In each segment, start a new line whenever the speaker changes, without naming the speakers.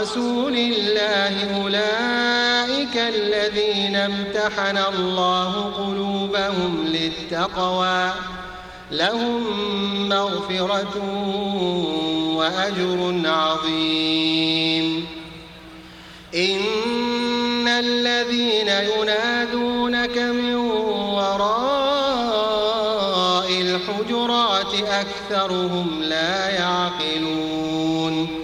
رسول الله أولئك الذين امتحن الله قلوبهم للتقوى. لهم مغفرة وأجر عظيم. إن الذين ينادونك من وراء الحجرات أكثرهم لا يعقلون.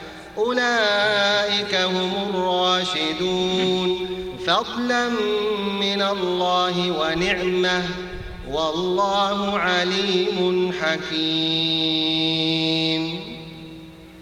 أولئك هم الراشدون. فضلا من الله ونعمة والله عليم حكيم.